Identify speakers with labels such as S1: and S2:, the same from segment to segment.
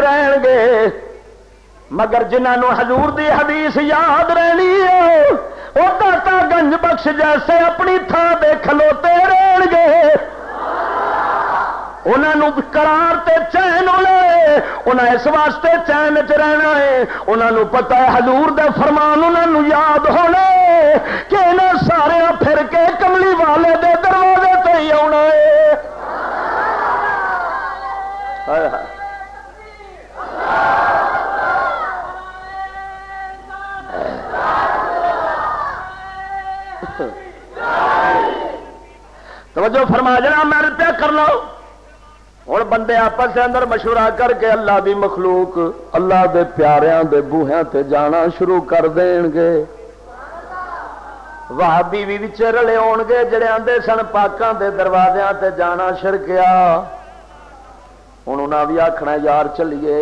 S1: رہن گے مگر جنہوں حضور دی حدیث یاد رہنی ہے وہ داتا گنج بخش جیسے اپنی تھان دے کھلوتے رہن گے انہوں کرار تے چین ہونے انہیں اس واسطے چین چ رہنا ہے انہوں پتا ہے حضور دے فرمان انہوں یاد ہونے کہ انہیں سارے پھر کے کملی والے دے دروازے تے ہی آنا ہے توجہ فرما جنا میں روپیہ کر لو ہوں بندے آپس اندر مشورہ کر کے اللہ دی مخلوق، اللہ دے پیاریاں دے بوہیاں تے جانا شروع کر دین گے۔ واہ بیوی بچ رلے ہون گے، جڑے آندے سن پاکاں دے دروازیاں تے جانا شرکیا ہوں انہیں بھی آخنا یار چلیے۔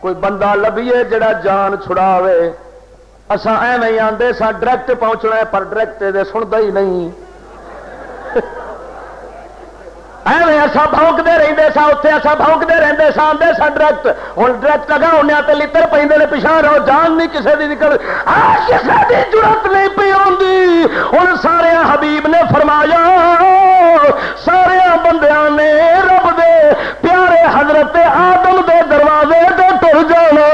S1: کوئی بندہ لبیے جڑا جان چھڑاوے۔ اسا ایویں آدھے سا ڈائریکٹ پہنچنا ہے، پر ڈائریکٹ سنتا ہی نہیں۔ ایویں بونکتے رہتے سا اتنے ایسا بونکتے رہتے سا آدھے سا ڈائریکٹ ہوں ڈائریکٹ لگا انہیں تو لڑ پہ پچھا رہو، جان نہیں کسی کی نکل۔ کسی کی ضرورت نہیں پی آتی ہوں سارے حبیب نے فرمایا سارے بندیاں نے رب دے پیارے حضرت آدم دے دروازے تے ٹر جانا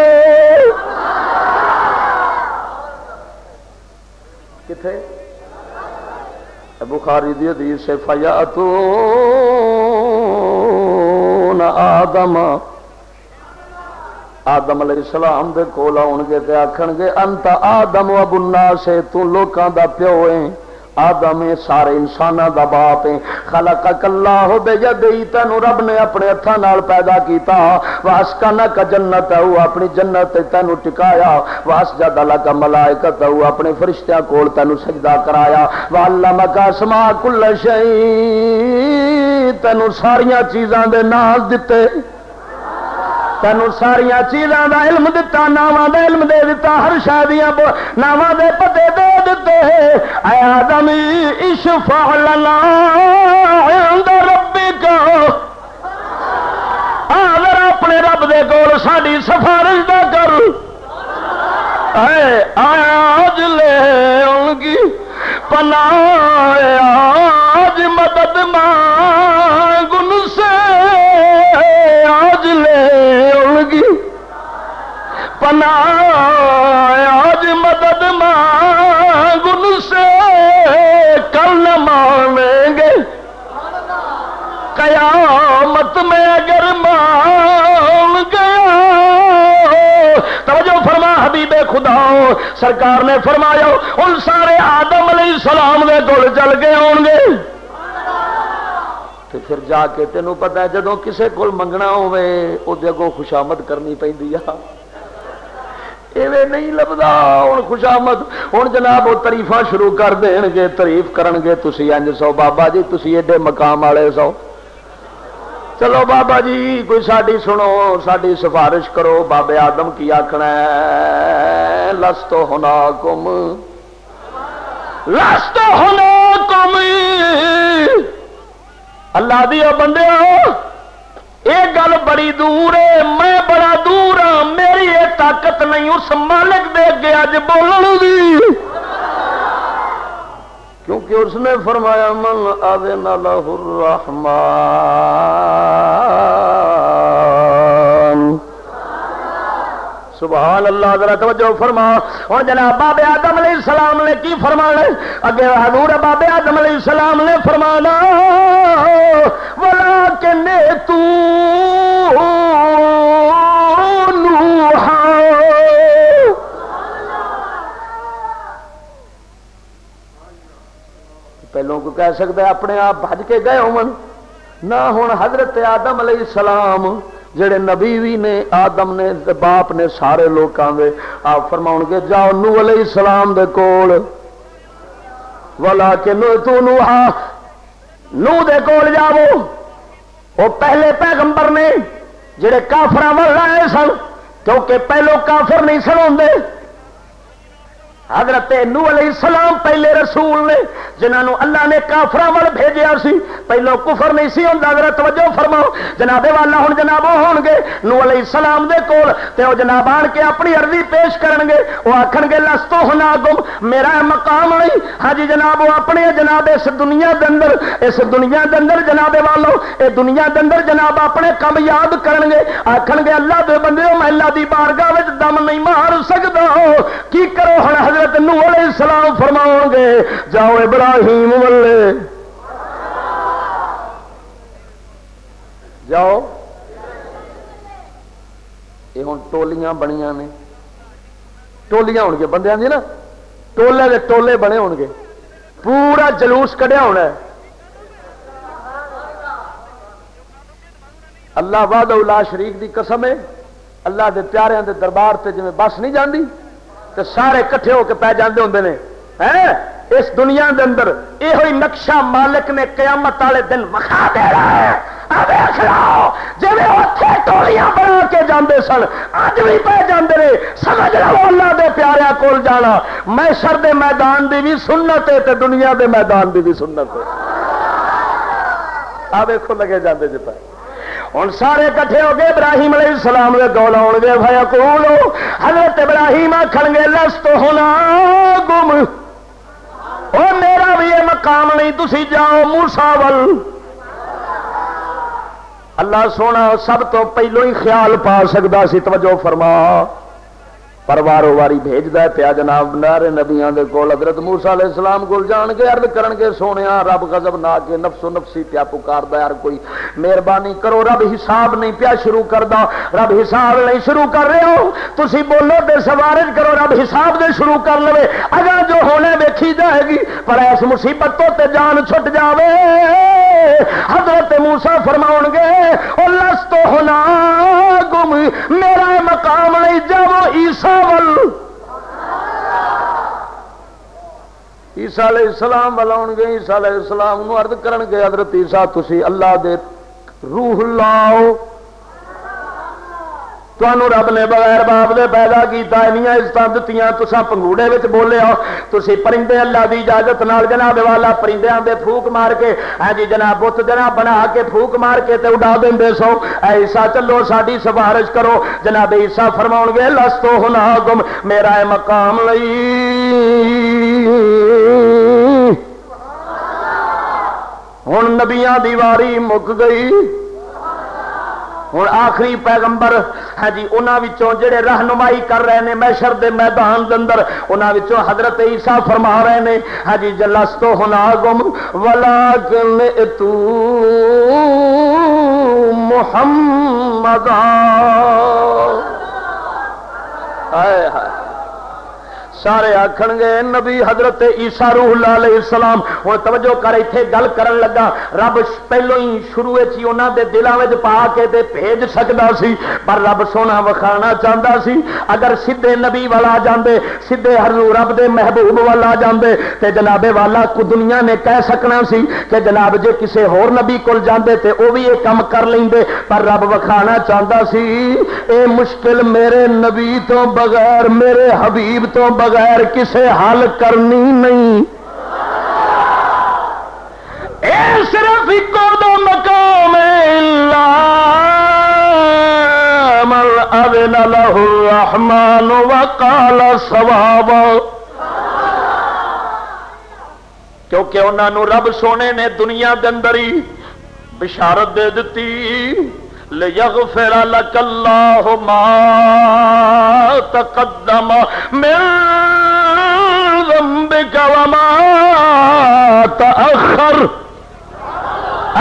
S1: کتنے بخاری دی حدیث ہے فیاتون آدم۔ آدم علیہ السلام دے کول آن گے تے آکھن گے انت آدم ابو الناس، تو لوکاں دا پیو ہے آدم سارے انسانوں دا باپ ہے خلق کلا ہو بے جدی تین رب نے اپنے ہاتھوں نال پیدا کیتا۔ واس کا نہ جنت او اپنی جنت تینوں ٹکایا۔ واس جد لگا ملائکت او اپنے فرشتیاں کول تینوں سجدہ کرایا۔ وعلمک اسماء کل شیء تینوں ساریاں چیزاں دے نام دیتے تینوں ساریا چیزاں دا علم دتا، ناواں دا علم دے دتا، ہر شادیاں ناواں دے پتے دے دیتے اے آدم اشفع لنا عند ربک۔ اگر اپنے رب دے کول ساڈی سفارش دا کر۔ اے آج لے ان کی پناہ آج مدد مانگن پناہ آج مدد مانگن سے کل نہ مانیں گے قیامت میں اگر مان گیا۔ توجہ فرما حبیب خدا، سرکار نے فرمایا، ان سارے آدم علیہ السلام دے کول چل کے آن گے۔ تو پھر جا کے تینوں پتا ہے جدو کسے کول منگنا ہوے وہ اگوں خوشامد کرنی پہ ایویں نہیں لبدا۔ ہوں خوشامد۔ ہوں جناب، وہ تریفا شروع کر دین گے تعریف کرن گے۔ تسی انج سو، بابا جی تسی ایڈے مقام والے سو۔ چلو بابا جی کوئی ساری سنو ساری سفارش کرو۔ بابے آدم کی آخنا لس تو ہونا کم لس تو ہونا کم اللہ دی بندے یہ گل بڑی دور ہے، میں بڑا دور ہاں میری طاقت نہیں اس مالک دے اگے اج بولن دی کیونکہ اس نے فرمایا، من آدن له الرحمن. سبحان اللہ ذرا توجہ فرما۔ اور جناب بابے آدم علیہ السلام نے کی فرمانا؟ اگے حضور بابے آدم علیہ السلام نے فرمانا ولا کہ تو پہلوں کو کہہ سکتا ہے اپنے آپ بج کے گئے ہون نہ ہوں حضرت آدم علیہ السلام، جڑے نبی بھی نے، آدم نے، باپ نے سارے لوگوں کے آپ فرما گے، جاؤ نو علیہ السلام دے کول۔ والا کہ نو تو نو دے کول جاؤ۔ وہ پہلے پیغمبر نے، جڑے کافر ول رہے سن، کیونکہ پہلو کافر نہیں سن ہوں حضرت نو علیہ السلام پہلے رسول نے جنہوں اللہ نے کافر وال بھیجیا سی، پہلو کفر نہیں سی ہوں حضرت توجہ فرماؤ، جناب والا ہوں جناب ہون گے، نو علیہ السلام دے کول، تے وہ جناب آن کے اپنی عرضی پیش کرن گے وہ آخن گے، لستو ہونا گم میرا مقام نہیں۔ ہاں جی جناب، وہ اپنے جناب اس دنیا دے اندر، اس دنیا دے اندر جناب والو، اے دنیا دے اندر جناب اپنے کم یاد کرن گے آخن گے، اللہ دے بندے، میں اللہ دی بارگاہ دم نہیں مار سکتا کی کرو ہن حضرت نو علیہ السلام فرماؤ گے، جاؤ ابراہیم ولے۔ جاؤ۔ یہ ہوں ٹولیاں بنیا نے۔ ٹولیاں ہو بندے دی نا۔ ٹولے کے ٹولے بنے ہو گے پورا جلوس کڈیا ہونا ہے۔ اللہ واد شریف دی قسم ہے۔ اللہ دے پیاریاں دے دربار سے جی بس نہیں جاندی۔ تو سارے کٹھے ہو کے پی جاندے ہوں نے۔ اس دنیا دے اندر یہ نقشہ مالک نے قیامت والے دن وکھا دے رہا ہے جی اتنے ٹولیاں بنا کے جاندے سن اج بھی پہ جاندے رہے سمجھ لو اللہ دے پیاریا کول جانا۔ میں سر دے میدان دی بھی سنت ہے تے دنیا دے میدان دی بھی سنت ہے۔ آ دیکھو لگے جاندے جی پہ ہوں سارے کٹھے ہو گئے ابراہیم علیہ السلام کے گول آؤ گے، بھائی کو حضرت ابراہیم آخر گے لس تو ہونا گم۔ وہ میرا بھی یہ مقام نہیں تھی جاؤ موسا ول۔ اللہ سونا، سب تو پہلو ہی خیال پا سکتا سی، توجہ فرما۔ پروارو واری بھیجتا ہے، پیا جناب نارے نبیاں دے کول حضرت موسا علیہ السلام کول جان کے عرض کرن کے سونے رب غضب نہ کے نفس و نفسی پیا پکاردا یار کوئی مہربانی کرو، رب حساب نہیں پیا شروع کردا، رب حساب نہیں شروع کر رہے ہو، تسی بولو تے سوارج کرو، رب حساب دے شروع کر لے اگر جو ہونے ویکھی جائے گی، پر اس مصیبت تو تے جان چھٹ جاوے۔ حضرت موسا فرماؤ گے، او لس تو ہونا، گم، میرا مقام نہیں جاؤ، عیسیٰ عیسا علیہ السلام والا گے عیسا علیہ السلام ارد کرن گے، حضرت عیسا تھی اللہ دے روح لاؤ۔ تمہوں رب نے بغیر باپ دے پیدا کیا عزت دیتی تسا پنگوڑے بولے ہو تھی پرندے اللہ دی اجازت نال جناب والا پرندے دے پھوک مار کے ہاں جی جناب بت جناب بنا کے پھوک مار کے تے اڈا دیں سو ایسا چلو ساری سفارش کرو جناب عیسا فرما گے لس تو ہونا گم میرا مقام لئی ہوں نبیاں دیواری مک گئی ہوں آخری پیغمبر ہاں جی انہوں جڑے رہنمائی کر رہے ہیں میشر دے میدان اندر انہوں حضرت عیسیٰ فرما رہے ہیں ہاں جی جلس تو ہونا گم ولا تو محمد ہائے۔ سارے آخر گے نبی حضرت عیسا روح اللہ علیہ السلام۔ ہوں توجہ کر اتنے گل کرن لگا۔ رب پہلو ہی شروع ہی انہوں دے دلوں میں پا کے دے بھیج سکتا سی، پر رب سونا وکھانا چاہتا سی۔ اگر سیدے نبی والا جاندے سیدے ہر رب دے محبوب والا جاندے، تے جناب والا کو دنیا نے کہہ سکنا سی کہ جناب جے کسے ہور نبی کول جاندے تے او بھی یہ کام کر لیں پر رب وکھانا چاہتا سی، اے مشکل میرے نبی تو بغیر، میرے حبیب تو بغیر بغیر کسے حل کرنی نہیں۔ اے صرف ایک دو مقام مل اذن له الرحمن وقال ثواب کیونکہ انہوں رب سونے نے دنیا دے اندر ہی بشارت دے دیتی ليغفر لك الله ما تقدم من ذنبك وما تأخر.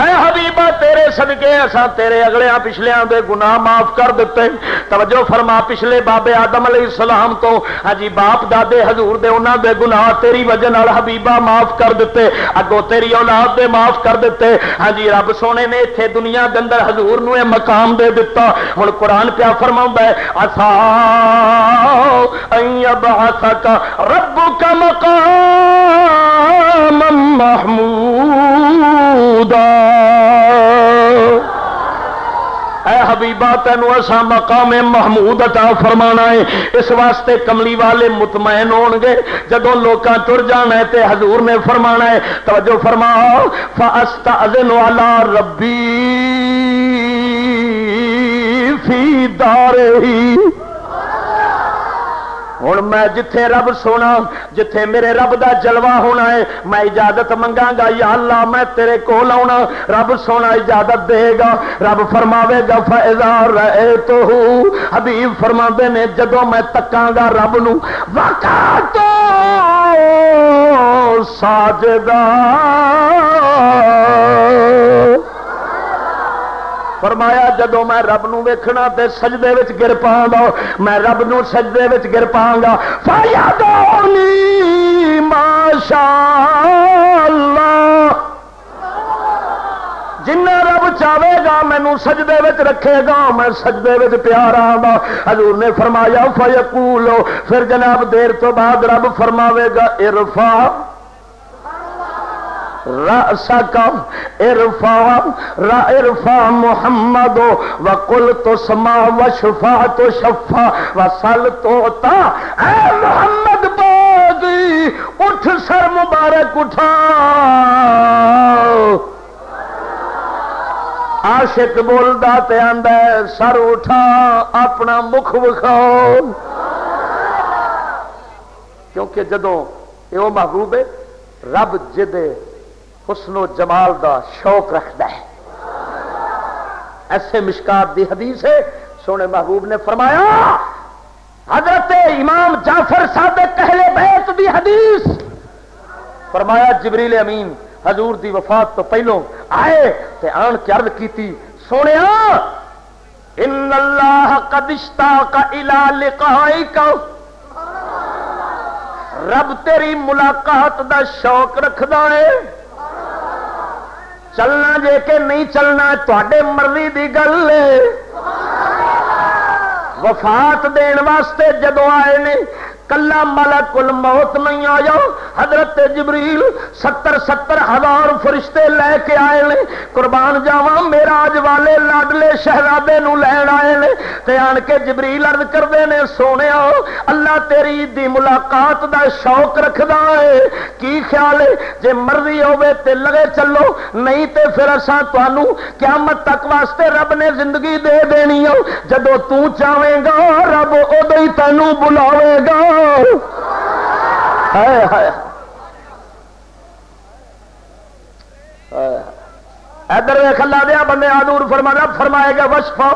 S1: اے حبیبہ، تیرے صدقے ایسا تیرے اگلے پچھلے دے گناہ معاف کر دیتے توجہ فرما، پچھلے بابے آدم علیہ السلام تو ہاں باپ، دادے، حضور دے انہاں دے گناہ تیری وجہ نال حبیبہ معاف کر دیتے اگو تیری اولاد دے معاف کر دیتے ہاں رب سونے نے ایتھے دنیا دے اندر حضور نو اے مقام دے دیتا ہن قرآن پیا فرماوندا ہے، اسا ان یبعثک ربک مقام محمودا۔ حبیبا تینوں اسا مقام محمود عطا فرمانا ہے۔ اس واسطے کملی والے مطمئن ہون گے۔ جدو لوکاں تر جانا ہے تے حضور نے فرمانا ہے، توجہ فرماؤ۔ فاستاذن علی ربی فی دارہی۔ ہوں میں جتھے رب سونا جتھے میرے رب دا جلوہ ہونا ہے میں اجازت منگا گا یا اللہ میں تیرے کول آنا رب سونا اجازت دے گا رب فرماوے گا فائزہ رہے تو حبیب فرما نے جدو میں تکاں گا رب نو تو ساجدہ فرمایا، جدو میں رب نو ویکھنا تے سجدے وچ گر پاں گا میں رب نو سجدے وچ گر پاں گا فایا دونی ماشاء اللہ جنا رب چاہے گا مینو سجدے وچ رکھے گا، میں سجدے وچ پیار آگا حضور نے فرمایا فیقولو پھر جناب دیر تو بعد رب فرماوے گا ارفا رأسك ارفع ارفع محمد وقل تسمع وشفع تشفع وصل توتا اے محمد باغی، اٹھ سر مبارک اٹھا۔ عاشق بولدا تے آندا ہے، سر اٹھا، اپنا مکھ وکھاؤ۔ کیونکہ جدوں یہ محبوب ہے، رب جدے حسن و جمال دا شوق رکھتا ہے۔ ایسے مشکات دی حدیث ہے، سونے محبوب نے فرمایا، حضرت امام جعفر صادق کہلے بیت دی حدیث۔ فرمایا، جبریل امین، حضور دی وفات تو پہلو آئے تے آن کے عرض کیتی، سونے، ان اللہ قد اشتاق الى لقائک۔ رب تیری ملاقات دا شوق رکھدا ہے۔ چلنا جے کہ نہیں چلنا تے مرضی دی گل وفات دین واسطے جدو آئے نے کلا ملک الموت نہیں آیا۔ حضرت جبریل ستر ستر ہزار فرشتے لے کے آئے نے۔ قربان جاوا میرا اج والے لاڈلے شہزادے نو لین آئے نے۔ تے آن کے جبریل عرض کرتے نے سونے اللہ تیری دی ملاقات دا شوق رکھدا ہے۔ کی خیال ہے؟ جے مرضی ہوے تے لگے چلو، نہیں تے پھر اساں تانوں قیامت تک واسطے رب نے زندگی دے دینی ہو جدو تو چاہے گا، رب ادو ہی تینوں بلاوے گا۔ اے ہائے۔ ادھر کلا دیا بندے آدور فرما فرمائے گا وشفا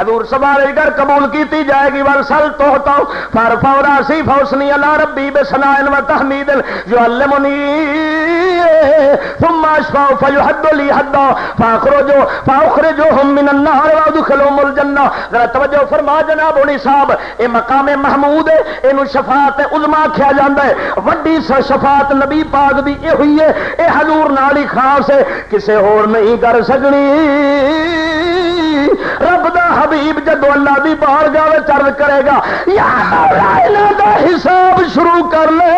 S1: ادور سوارے گھر قبول کی جائے گی ور سل تو ہوتا فر فوراً سی فوسنی اللہ ربی بے سنا و تحمید۔ جو المنی ثم اشفا فيحد لي حدا فاخرجوا فاخرجهم من النار وادخلهم الجنه ذرا توجہ فرما جناب علی صاحب، اے مقام محمود ہے اینو شفاعت عظما کھیا جاندا ہے۔ وڈی شفاعت نبی پاک دی اے ہوئی ہے۔ اے حضور نال ہی خاص ہے، کسے اور نہیں کر سکنی رب دا حبیب جدو اللہ دی بار گاہ چرد کرے گا، یا دا حساب شروع کر لے۔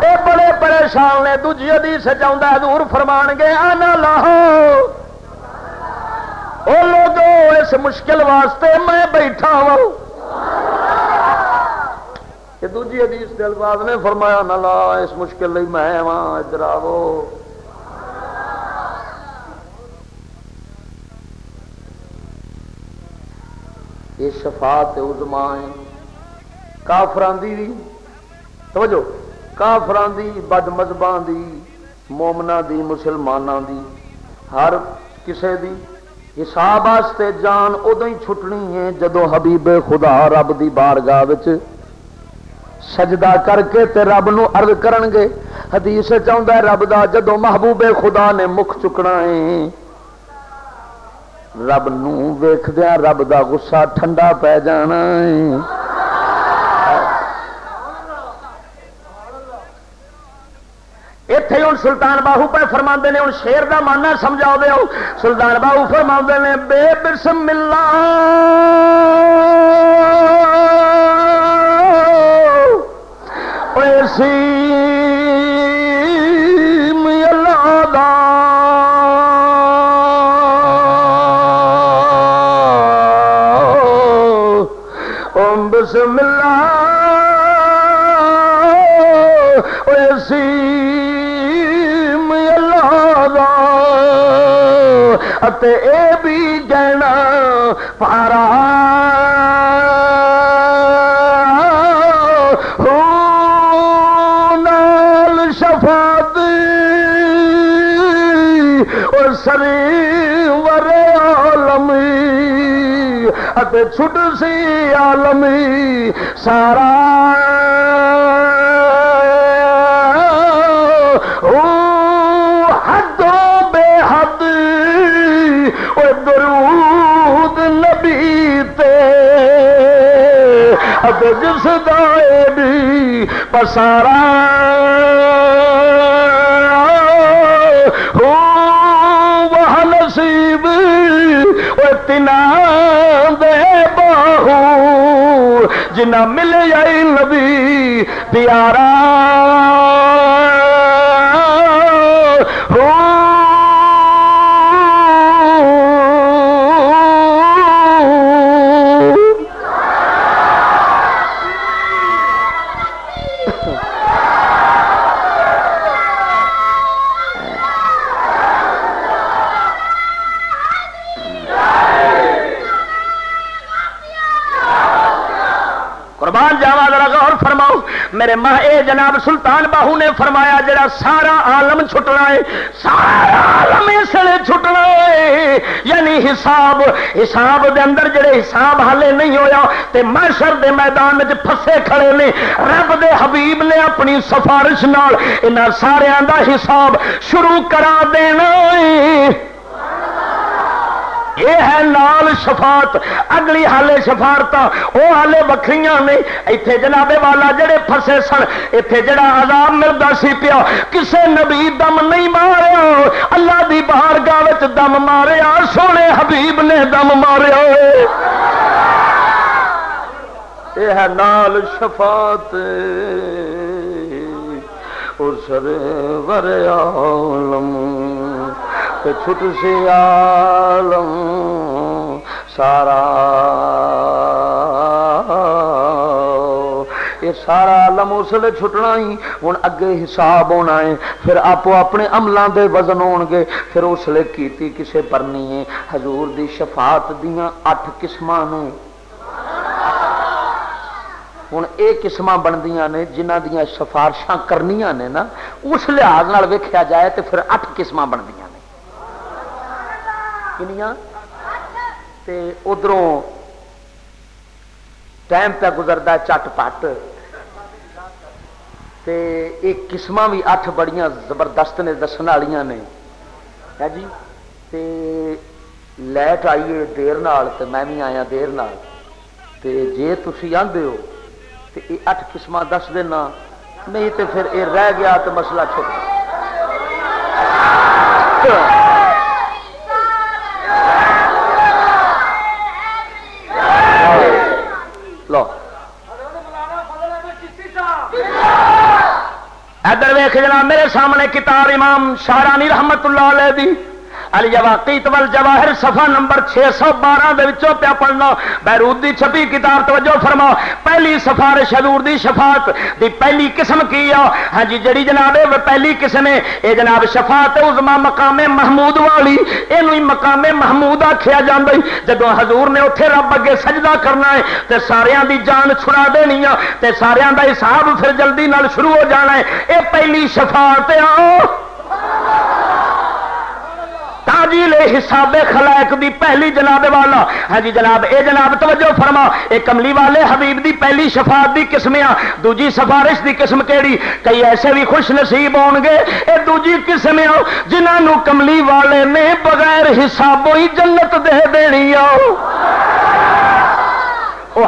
S1: اے بڑے پریشان نے دجی ادیس چاہتا دور فرمان گے، آنا لاہو۔ لوگ اس مشکل واسطے میں بیٹھا ہوں۔ دوجی ادیس دل باز نے فرمایا نہ لا اس مشکل لی میں ہاں، ادھر آو شفاعت عظما ہے۔ کافران دی توجہ کافران دی بد مذہبان دی مومنا دی مسلمانوں دی، ہر کسے دی۔ حساب واسطے جان ادو ہی چھٹنی ہے جدو حبیب خدا رب دی بارگاہ وچ سجدہ کر کے تے رب نو عرض کرن گے۔ حدیث چاہتا ہے، رب دا جدو محبوب خدا نے مکھ چکنا ہے رب ویخدیا رب دا غصہ ٹھنڈا پی جانا ہے اتے ہوں سلطان باہو پہ فرما نے ہوں شیر کا مانا سمجھا دے سلطان باہو فرما نے بے بسم اللہ ایسی اے بھی گہنا پارا نال شفاعت اور سری ور عالمی چھٹ سی عالمی سارا اتے جس دائے بھی پسارا ہو، وہ نصیب، وہ تنا دے باہو جنا مل جائی نبی پیارا ہو میرے ماں اے جناب سلطان باہو نے فرمایا جڑا سارا عالم چھٹنا ہے، سارا عالم اس لیے چھٹنا ہے۔ یعنی حساب حساب دے اندر جڑے حساب حالے نہیں ہویا، تے معاشر دے میدان میں پھسے کھڑے نے۔ رب دے حبیب نے اپنی سفارش نال انہاں سارے دا حساب شروع کرا دینا ہے۔ یہ ہے نال شفاعت، اگلی حالے شفارت وہ حالے وکری نے اتنے جنابے والا جڑے فسے سن اتنے جڑا عذاب ملتا سی پیا، کسے نبی دم نہیں ماریا۔ اللہ دی باہر گاہ دم ماریا، سونے حبیب نے دم ماریا۔ یہ ہے نال شفاعت۔ اور سر ور عالم۔ کہ چھٹ سے عالم، سارا یہ سارا عالم اس لیے چھٹنا ہی ہوں اگے حساب ہونا ہے، پھر آپ اپنے عملوں دے وزن ہون گے، پھر اس لیے کیتی کسے پرنی ہے۔ حضور دی شفاعت دیاں اٹھ قسم نے۔ ہوں یہ قسم بندیاں نے جنہ دیا سفارشاں کرنیاں نے نا، اس لحاظ ویکیا جائے تو پھر اٹھ قسم بنتی نے کنیاں تے ادھروں ٹائم پہ گزرتا چٹ پٹ۔ تے ایک قسم بھی اٹھ بڑیاں زبردست نے دسن والی نے۔ ہے جی؟ تے لائٹ آئیے دیر نال تے میں بھی آیا دیر نال۔ تے جے تھی آدھے ہو تے یہ اٹھ قسم دس دینا۔ نہیں تے پھر یہ رہ گیا تو مسئلہ چھوٹ لو ادھر ویخ جناب میرے سامنے کتاب امام شارانی رحمت اللہ علیہ دی الجواقیت والجواہر، صفحہ نمبر 612 دے وچوں پیا پڑھنا۔ بیروت دی چھپی کتاب توجہ فرما پہلی سفارش حضور دی شفاعت دی پہلی قسم کی آ؟ ہاں جی جڑی جناب ہے پہلی قسم ہے۔ اے جناب شفاعت عظما مقام محمود والی۔ اینو ہی مقام محمود آکھیا جاندا ہے۔ جدوں حضور نے اوتھے رب اگے سجدہ کرنا ہے، تے ساریاں دی جان چھڑا دینی ہے تے ساریاں دا حساب پھر جلدی نال شروع ہو جانا ہے۔ اے پہلی شفاعت آ! حساب خلائق دی پہلی جناب والا۔ ہاں جی جناب، اے جناب، توجہ فرما۔ اے کملی والے حبیب دی پہلی شفاعت دی قسم آ دوجی سفارش دی قسم کیڑی؟ کئی ایسے بھی خوش نصیب ہون گے۔ اے دوجی قسم آ جنہاں نو کملی والے نے بغیر حسابوں ہی جنت دے دینی آؤ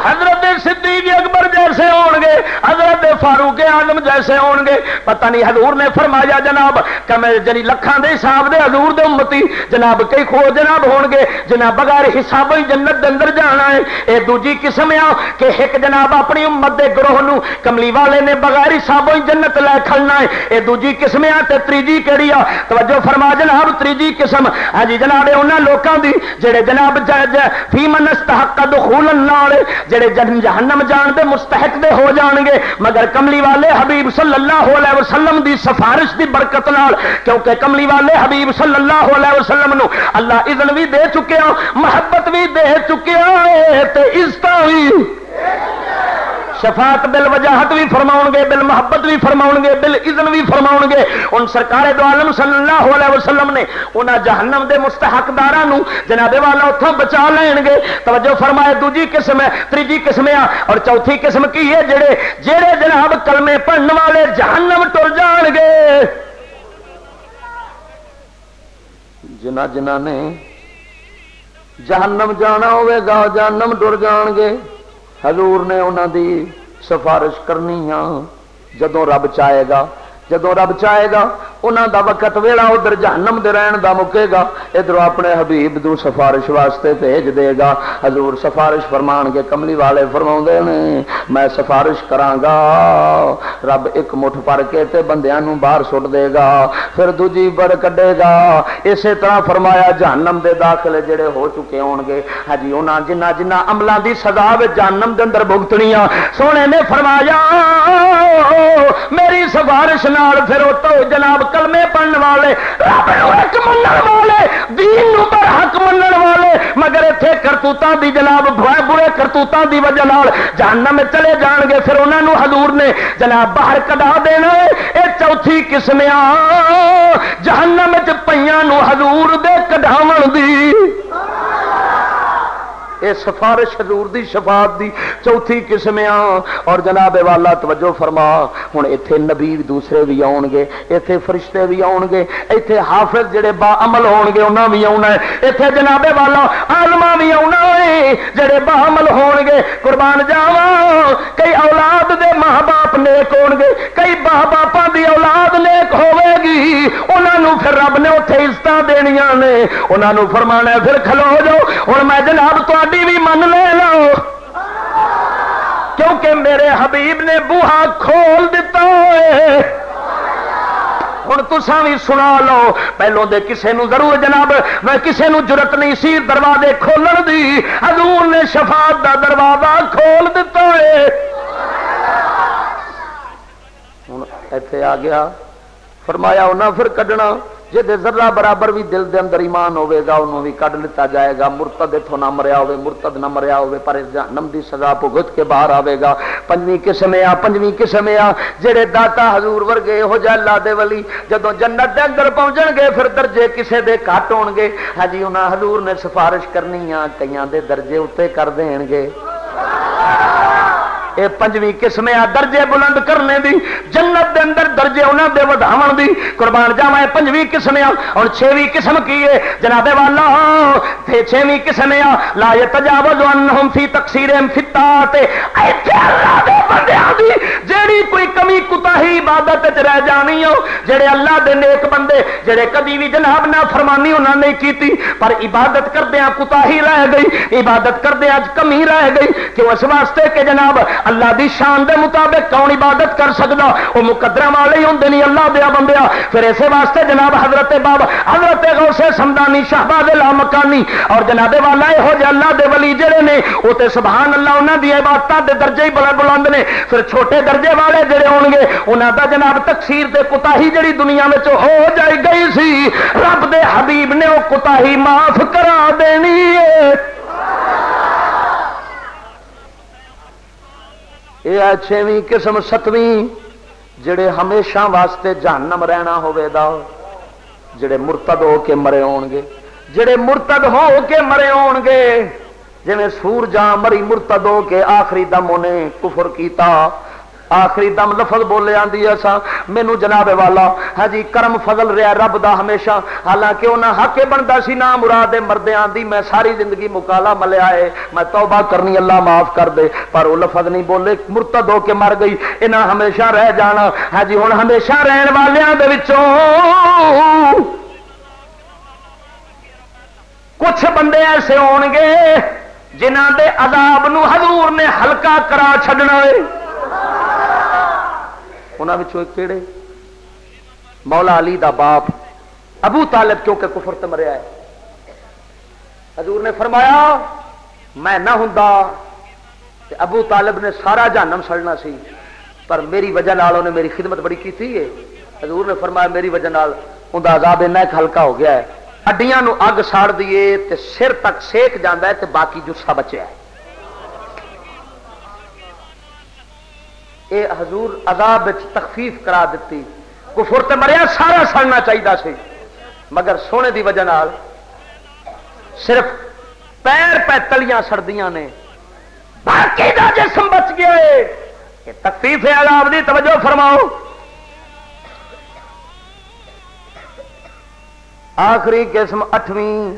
S1: حضرت صدیق اکبر جیسے ہون گے حضرت فاروق آدم جیسے ہون گے پتہ نہیں حضور نے فرمایا جناب کمے جنی لکھان دے حساب دے حضور دے امتی، جناب کئی خو جناب ہون گے جناب بغیر حساب ہی جنت دے اندر جانا ہے۔ اے دوجی قسم آ کہ ایک جناب اپنی امت دے گروہ نو کملی والے نے بغیر حساب ہی جنت لے کھلنا ہے۔ اے دوجی قسم آ تے تریجی کیڑی آ توجہ فرما جناب، تریجی قسم۔ ہاں جی جناب انہاں لوکاں دی، جڑے جناب فی من استحق دخول النار جڑے جہنم جان دے مستحق دے ہو جان گے، مگر کملی والے حبیب صلی اللہ علیہ وسلم دی سفارش دی برکت نال، کیونکہ کملی والے حبیب صلی اللہ علیہ وسلم نو اللہ اذن بھی دے چکے ہو محبت بھی دے چکے ہو تے عزت بھی شفاعت بل وجاہت بھی فرماؤ گے بل محبت بھی فرماؤ گے بل اذن بھی فرماؤ گے۔ ان سرکار دو عالم صلی اللہ علیہ وسلم نے انہاں جہنم دے مستحق دارا جناب والا اتوں بچا لین گے۔ توجہ فرمائے، دوجی قسم ہے تیجی قسم ہے، اور چوتھی قسم کی ہے، جڑے جڑے جناب کلمے پڑھنے والے جہنم ٹر جان گے۔ جنہ جنہ نے جہنم جانا ہوئے گا، جہنم ٹر جان گے۔ حضور نے انہوں دی سفارش کرنی ہاں جدوں رب چاہے گا، جدوں رب چاہے گا انہوں دا وقت ویلا ادھر جہنم دے رہن دا مکے گا، ادھر اپنے حبیب دو سفارش واسطے بھیج دے گا۔ حضور سفارش فرمان کے کملی والے فرما نے، میں سفارش گا۔ رب ایک مٹھ پڑ کے تے بندیاں نو باہر سٹ دے گا، پھر دوجی بر کڈے گا۔ اسی طرح فرمایا، جہنم دے داخلے جڑے ہو چکے ہون گے۔ ہاں جی، انہاں جنہ جنہ عملاں دی سزا جہنم دے اندر بھگتنیاں سونے نے فرمایا، میری سفارش نال پھر تو جناب کلمے پڑھن والے، رب حق من والے، دین نو پر حق من والے۔ مگر اتنے کرتوتوں دی جناب برے برے کرتوتوں دی وجہ نال جہنم میں چلے جان گے، پھر انہوں نے حضور نے جناب باہر کٹا دینا اے چوتھی قسم جہنم چپیاں حضور دے کڈاو دی۔ اے سفارش حضور دی، شفاعت دی، چوتھی قسم اور جناب والا، توجہ فرما۔ ہوں ایتھے نبی دوسرے بھی آن گے، ایتھے فرشتے بھی آن گے، ایتھے حافظ جڑے با عمل ہون گے، انہاں بھی آنا ہے۔ ایتھے جناب والا آلما بھی آنا ہے، جڑے با عمل ہون گے۔ قربان جاوا کئی اولاد دے ماں باپ نیک ہون گے، کئی با باپا دی اولاد نیک ہوے گی۔ انہاں پھر رب نے اتنے عزت دنیا نے۔ انہوں فرمانا پھر کھلو جاؤ۔ ہوں میں جناب تو بھی من لے لو۔ کیونکہ میرے حبیب نے بوہا کھول دیتا ہے۔ ہوں تسا بھی سنا لو، پہلو دے کسے نو ضرور جناب، میں کسے نو جرت نہیں سی دروازے کھولن دی۔ حضور نے شفاعت دا دروازہ کھول دیتا ہے۔ ہوں ایتھے آ گیا۔ فرمایا انہیں پھر کڈنا۔ جی ذرا برابر بھی دل دے اندر ایمان ہوے گا، انہوں بھی کڈ لیتا جائے گا۔ مرتد اتوں نہ مریا ہوے مرتد نہ مریا ہوے پر جہنم دی سزا بھگت کے باہر آئے گا۔ پنجویں قسم آ، پنجویں قسم آ۔ جڑے داتا حضور ورگے ہو جا اللہ دے ولی جدو جنت دے اندر پہنچن گے، پھر درجے کسے دے کٹ ہون گے۔ ہاں جی انہاں حضور نے سفارش کرنی آ، کئیاں دے درجے اتنے کر دین گے۔ اے پنجویں قسم آ درجے بلند کرنے دی، جنت دے اندر درجے انہوں دے وداون دی۔ قربان جاوا پنجویں قسم آ اور چھویں قسم کی ہے جناب والا تے چھویں قسم آ لا یتجاوز انہم فی تقصیرہم فی الطاعت۔ ایتھے اللہ دے بندیاں دی، جیڑی کوئی کمی کوتاہی عبادت وچ رہ جانی ہو جڑے اللہ دے نیک بندے جڑے کبھی بھی جناب نہ فرمانی انہاں نے کیتی، پر عبادت کردیاں کوتاہی رہ گئی۔ عبادت کردیاں کمی رہ گئی، کیوں اس واسطے کہ جناب اللہ دی شان دے مطابق کون عبادت کر سکتا وہ مقدر والے ہی ہوں نہیں، اللہ دیا بندیا۔ پھر اسی واسطے جناب حضرت باب حضرت غوث سمدانی شہباد لا مکانی اور جناب والا یہ ہو اللہ دے ولی جڑے نے، وہ تے سبحان اللہ انہوں دی عبادت دے درجے ہی بڑا بلند نے۔ پھر چھوٹے درجے والے جڑے ہون گے انہوں دا جناب تقسیر تے کتا ہی جڑی دنیا میں ہو جائے گئی سی۔ رب دے حبیب نے وہ کتا ہی معاف کرا دینی ہے۔ یہ ہے چھویں قسم ستویں جڑے ہمیشہ واسطے جہنم رہنا ہوئے دا جڑے مرتد ہو کے مرے ہون گے جڑے مرتد ہو کے مرے ہون گے جی سور جا مری مرتد ہو کے آخری دم انہیں کفر کیتا آخری دم لفظ بولے آدھی ہے سا۔ مینو جناب والا ہاں جی کرم فضل رہا رب دا ہمیشہ۔ حالانکہ انہیں حق بنتا سی، نہ مراد مردے آدھی میں ساری زندگی مکالا ملیا ہے۔ میں توبہ کرنی، اللہ معاف کر دے۔ پر وہ لفظ نہیں بولے، مرتد ہو کے مر گئی۔ انہیں ہمیشہ رہ جانا۔ ہاں جی ہوں ہمیشہ رہن والوں کچھ بندے ایسے ہو گے جنہ دے عذاب نو حضور نے ہلکا کرا چڈنا ہے۔ انہوں کہڑے مولا علی دا باپ۔ ابو طالب کیونکہ کفر تے مریا ہے۔ حضور نے فرمایا، میں نہ ہوں ابو طالب نے سارا جانم سڑنا سی، پر میری وجہ نال انہیں میری خدمت بڑی کی تھی حضور نے فرمایا، میری وجہ نال ان کا عذاب ایسا ایک ہلکا ہو گیا ہے۔ اڈیاں نو اگ ساڑ دیے تے سر تک سیک جانا ہے تے باقی جسا بچیا ہے۔ اے حضور عذاب تخفیف کرا دیتی کفر تے مریا سارا سڑنا چاہیے سی۔ مگر سونے دی وجہ نال صرف پیر پہ تلیاں سڑدیاں نے۔ باقی دا جسم بچ گیا ہے تخفیف عذاب دی توجہ فرماؤ۔ آخری قسم اٹھویں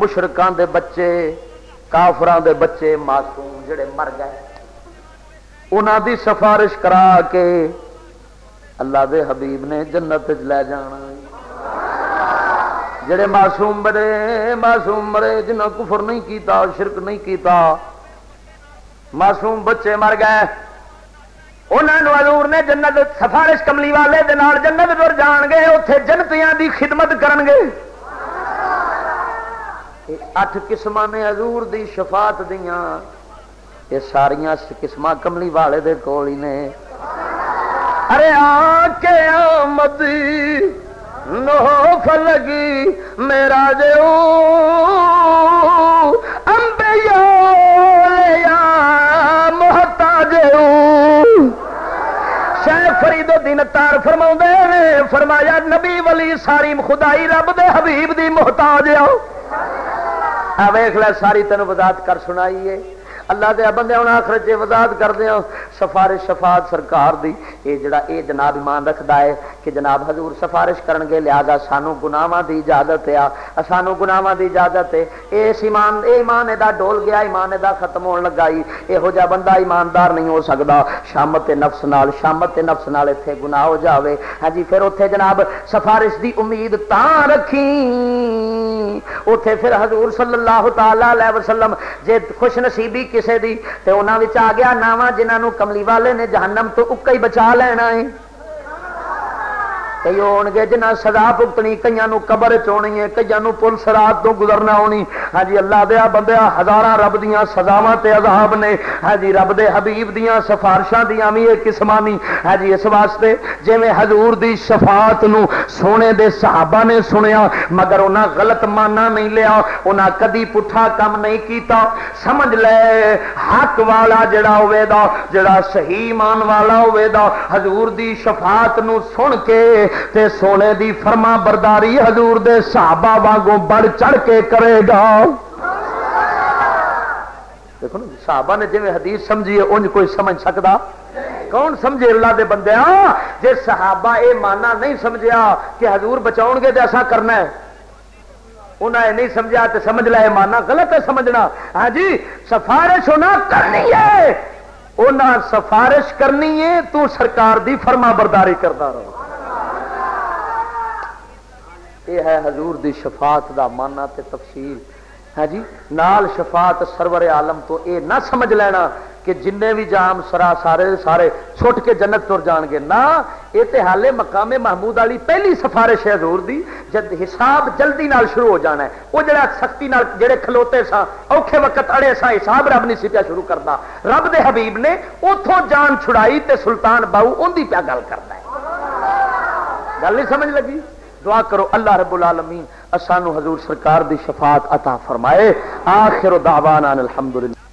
S1: مشرکان دے بچے کافران دے بچے، معصوم جڑے مر گئے۔ انہوں دی سفارش کرا کے اللہ دے حبیب نے جنت لے جانا جڑے معصوم بڑے، معصوم مرے جنہیں کفر نہیں کیتا، شرک نہیں کیتا، معصوم بچے مر گئے۔ انہوں حضور نے جنت سفارش کملی والے جنت پر جان گے اتے جنتیاں دی خدمت کرن گے۔ اٹھ قسم نے حضور دی شفاعت دیاں۔ یہ ساریا قسم کملی والے دے کول ہی نے ارے آ کے آمد نو فلگی میرا جو امبیا محتاج شہ فرید دن تار فرما نے فرمایا نبی ولی ساری خدائی رب دے حبیب دی محتاج آ ویخ لے ساری تین وضاحت کر سنائیے اللہ دیا بندے ہوں آخر جی وضاحت کرتے ہو سفارش شفاعت سرکار دی۔ اے جڑا اے جناب ایمان رکھتا ہے کہ جناب حضور سفارش کرن گے، لہذا سانو گناواں دی اجازت ہے۔ سانو گناواں دی اجازت ہے۔ اس ایمان، اے ایمان دا ڈول گیا، ایمان دا ختم ہون لگائی یہو جا بندہ ایماندار نہیں ہو سکتا شامت نفس نال، شامت نفس نال ایتھے گناہ ہو جاوے۔ ہاں جی پھر اوتھے جناب سفارش دی امید تاں رکھی۔ اوتھے پھر حضور صلی اللہ تعالی علیہ وسلم، جے خوش نصیبی کسے دی تے انہاں وچ آ گیا ناواں جنہاں کملی والے نے جہنم تو اکا ہی بچا لینا ہے کئی ہو گے جنہ سزا پکتنی کئی قبر چونی ہے کئی پولیس رات تو گزرنا ہونی ہاں جی اللہ دیا بندیا ہزار رب دیا سزاوا عذاب نے ہاں جی رب دے حبیب دیا سفارشاں دیا بھی یہ قسم ہاں جی اس واسطے جی حضور دی شفاعت نو سونے دے صحابہ نے سنیا مگر انہاں غلط مانا نہیں لیا انہاں کدی پٹھا کم نہیں کیتا سمجھ لے حق والا جڑا ہوئے دا جڑا صحیح مان والا ہوئے دا حضور دی شفاعت نو سن کے تے سونے دی فرما برداری حضور دے صحابہ وانگوں بڑھ چڑھ کے کرے گا۔ دیکھو نا، صحابہ نے جی حدیث سمجھی ہے انج کوئی سمجھ سکتا کون سمجھے اللہ دے بندے؟ جی صحابہ اے مانا نہیں سمجھیا کہ حضور بچاؤ گے تو ایسا کرنا ہے۔ انہیں نہیں سمجھا تو سمجھ لے مانا غلط ہے سمجھنا۔ ہاں جی سفارش ہونا کرنی ہے۔ انہیں سفارش کرنی ہے، تو سرکار دی فرما برداری کرتا رہو۔ یہ ہے حضور دی شفاعت دا مانا تے تفصیل ہے جی نال شفاعت سرور عالم تو اے نہ سمجھ لینا کہ جن بھی جام سرا سارے سارے چھٹ کے جنت تر جان گے نہ یہ تو حالے مقام محمود والی پہلی سفارش ہے حضور دی جد حساب جلدی نال شروع ہو جانا ہے وہ جڑا سختی نال جڑے کھلوتے سا اوکھے وقت اڑے سا حساب رب نہیں سپیا شروع کرتا رب دے حبیب نے اتوں جان چھڑائی تے سلطان باؤ ان کی پیا گل کرتا ہے گل نہیں سمجھ لگی دعا کرو اللہ رب العالمین اسانو حضور سرکار دی شفاعت عطا فرمائے۔ آخر دعوانا الحمدللہ۔